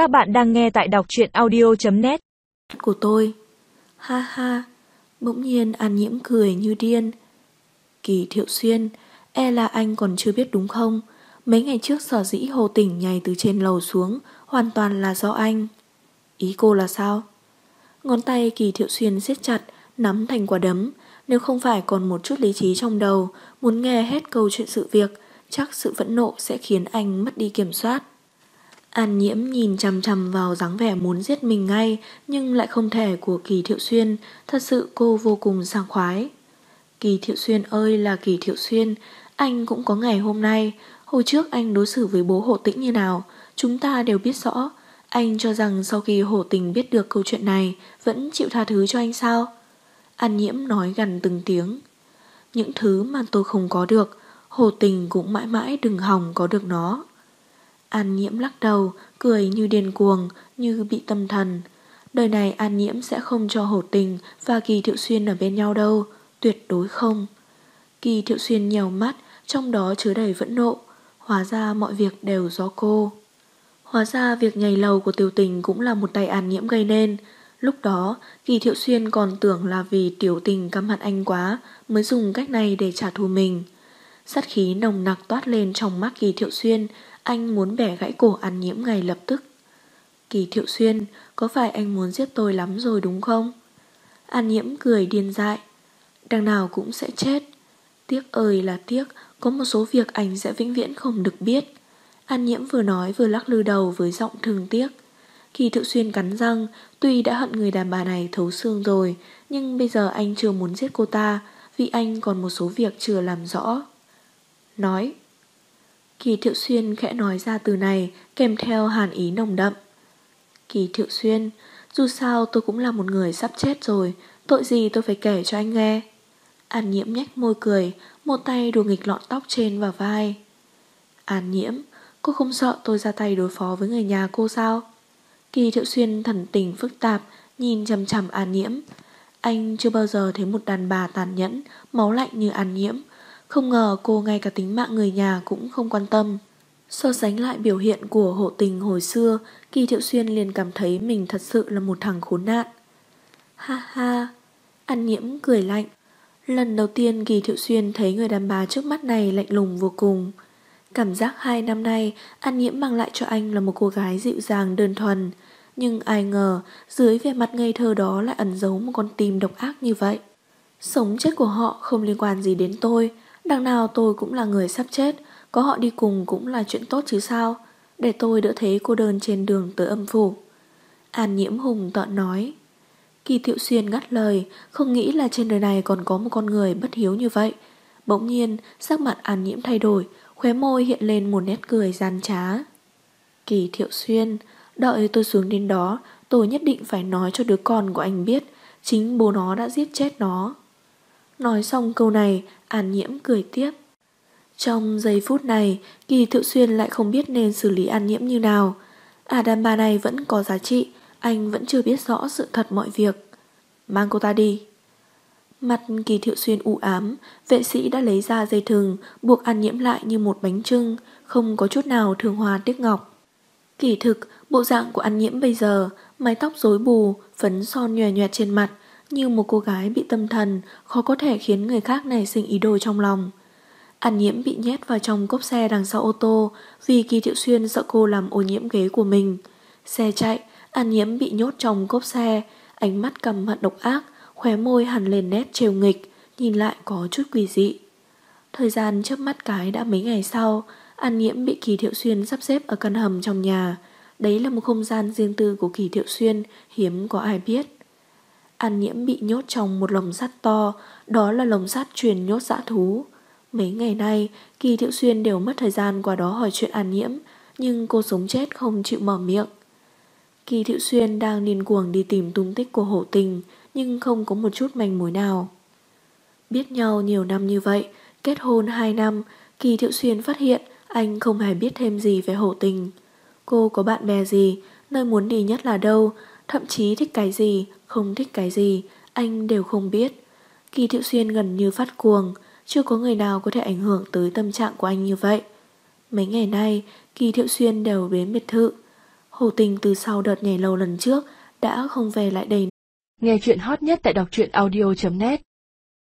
Các bạn đang nghe tại đọc truyện audio.net Của tôi. Ha ha, Bỗng nhiên An Nhiễm cười như điên. Kỳ Thiệu Xuyên E là anh còn chưa biết đúng không? Mấy ngày trước sở dĩ hồ tỉnh nhảy từ trên lầu xuống Hoàn toàn là do anh. Ý cô là sao? Ngón tay Kỳ Thiệu Xuyên siết chặt, Nắm thành quả đấm. Nếu không phải còn một chút lý trí trong đầu, Muốn nghe hết câu chuyện sự việc, Chắc sự phẫn nộ sẽ khiến anh mất đi kiểm soát. An nhiễm nhìn chằm chằm vào dáng vẻ muốn giết mình ngay nhưng lại không thể của Kỳ Thiệu Xuyên, thật sự cô vô cùng sảng khoái. Kỳ Thiệu Xuyên ơi là Kỳ Thiệu Xuyên, anh cũng có ngày hôm nay, hồi trước anh đối xử với bố hộ tĩnh như nào, chúng ta đều biết rõ. Anh cho rằng sau khi hổ tình biết được câu chuyện này vẫn chịu tha thứ cho anh sao? An nhiễm nói gần từng tiếng. Những thứ mà tôi không có được, hồ tình cũng mãi mãi đừng hòng có được nó. An Nhiễm lắc đầu, cười như điên cuồng, như bị tâm thần. Đời này An Nhiễm sẽ không cho Hổ Tình và Kỳ Thiệu Xuyên ở bên nhau đâu, tuyệt đối không. Kỳ Thiệu Xuyên nhèo mắt, trong đó chứa đầy vẫn nộ. Hóa ra mọi việc đều do cô. Hóa ra việc nhảy lầu của tiểu tình cũng là một tay An Nhiễm gây nên. Lúc đó, Kỳ Thiệu Xuyên còn tưởng là vì tiểu tình căm hận anh quá mới dùng cách này để trả thù mình. Sát khí nồng nặc toát lên trong mắt Kỳ Thiệu Xuyên, anh muốn bẻ gãy cổ An Nhiễm ngay lập tức. Kỳ Thiệu Xuyên, có phải anh muốn giết tôi lắm rồi đúng không? An Nhiễm cười điên dại. Đằng nào cũng sẽ chết. Tiếc ơi là tiếc, có một số việc anh sẽ vĩnh viễn không được biết. An Nhiễm vừa nói vừa lắc lư đầu với giọng thương tiếc. Kỳ Thiệu Xuyên cắn răng, tuy đã hận người đàn bà này thấu xương rồi, nhưng bây giờ anh chưa muốn giết cô ta, vì anh còn một số việc chưa làm rõ. Nói, Kỳ Thiệu Xuyên khẽ nói ra từ này kèm theo hàn ý nồng đậm. Kỳ Thiệu Xuyên, dù sao tôi cũng là một người sắp chết rồi, tội gì tôi phải kể cho anh nghe. An nhiễm nhếch môi cười, một tay đùa nghịch lọn tóc trên và vai. An nhiễm, cô không sợ tôi ra tay đối phó với người nhà cô sao? Kỳ Thiệu Xuyên thần tình phức tạp, nhìn chằm chằm An nhiễm. Anh chưa bao giờ thấy một đàn bà tàn nhẫn, máu lạnh như An nhiễm. Không ngờ cô ngay cả tính mạng người nhà cũng không quan tâm. So sánh lại biểu hiện của hộ tình hồi xưa, Kỳ Thiệu Xuyên liền cảm thấy mình thật sự là một thằng khốn nạn. Ha ha, An nhiễm cười lạnh. Lần đầu tiên Kỳ Thiệu Xuyên thấy người đàn bà trước mắt này lạnh lùng vô cùng. Cảm giác hai năm nay, An nhiễm mang lại cho anh là một cô gái dịu dàng đơn thuần. Nhưng ai ngờ, dưới vẻ mặt ngây thơ đó lại ẩn giấu một con tim độc ác như vậy. Sống chết của họ không liên quan gì đến tôi, Đằng nào tôi cũng là người sắp chết, Có họ đi cùng cũng là chuyện tốt chứ sao? Để tôi đỡ thế cô đơn trên đường tới âm phủ. An nhiễm hùng tọa nói, Kỳ thiệu xuyên ngắt lời, Không nghĩ là trên đời này còn có một con người bất hiếu như vậy. Bỗng nhiên, sắc mặt an nhiễm thay đổi, Khóe môi hiện lên một nét cười gian trá. Kỳ thiệu xuyên, Đợi tôi xuống đến đó, Tôi nhất định phải nói cho đứa con của anh biết, Chính bố nó đã giết chết nó. Nói xong câu này, An Nhiễm cười tiếp. Trong giây phút này, Kỳ Thiệu Xuyên lại không biết nên xử lý An Nhiễm như nào. À bà này vẫn có giá trị, anh vẫn chưa biết rõ sự thật mọi việc. Mang cô ta đi. Mặt Kỳ Thiệu Xuyên u ám, vệ sĩ đã lấy ra dây thừng, buộc An Nhiễm lại như một bánh trưng, không có chút nào thường hòa tiếc ngọc. Kỳ thực, bộ dạng của An Nhiễm bây giờ, mái tóc rối bù, phấn son nhòe nhòe trên mặt, như một cô gái bị tâm thần, khó có thể khiến người khác nảy sinh ý đồ trong lòng. An nhiễm bị nhét vào trong cốp xe đằng sau ô tô vì Kỳ Thiệu Xuyên sợ cô làm ô nhiễm ghế của mình. Xe chạy, An nhiễm bị nhốt trong cốp xe, ánh mắt cầm hận độc ác, khóe môi hằn lên nét trêu nghịch, nhìn lại có chút quỷ dị. Thời gian chớp mắt cái đã mấy ngày sau, An nhiễm bị Kỳ Thiệu Xuyên sắp xếp ở căn hầm trong nhà. Đấy là một không gian riêng tư của Kỳ Thiệu Xuyên, hiếm có ai biết. An nhiễm bị nhốt trong một lồng sắt to, đó là lồng sắt truyền nhốt dã thú. Mấy ngày nay, Kỳ Thiệu Xuyên đều mất thời gian qua đó hỏi chuyện An nhiễm, nhưng cô sống chết không chịu mở miệng. Kỳ Thiệu Xuyên đang điên cuồng đi tìm tung tích của hổ tình, nhưng không có một chút manh mối nào. Biết nhau nhiều năm như vậy, kết hôn 2 năm, Kỳ Thiệu Xuyên phát hiện anh không hề biết thêm gì về hổ tình. Cô có bạn bè gì, nơi muốn đi nhất là đâu, thậm chí thích cái gì, không thích cái gì, anh đều không biết. Kỳ Thiệu Xuyên gần như phát cuồng, chưa có người nào có thể ảnh hưởng tới tâm trạng của anh như vậy. Mấy ngày nay, Kỳ Thiệu Xuyên đều đến biệt thự. Hồ tình từ sau đợt nhảy lầu lần trước đã không về lại đây. Nghe chuyện hot nhất tại đọc truyện audio.net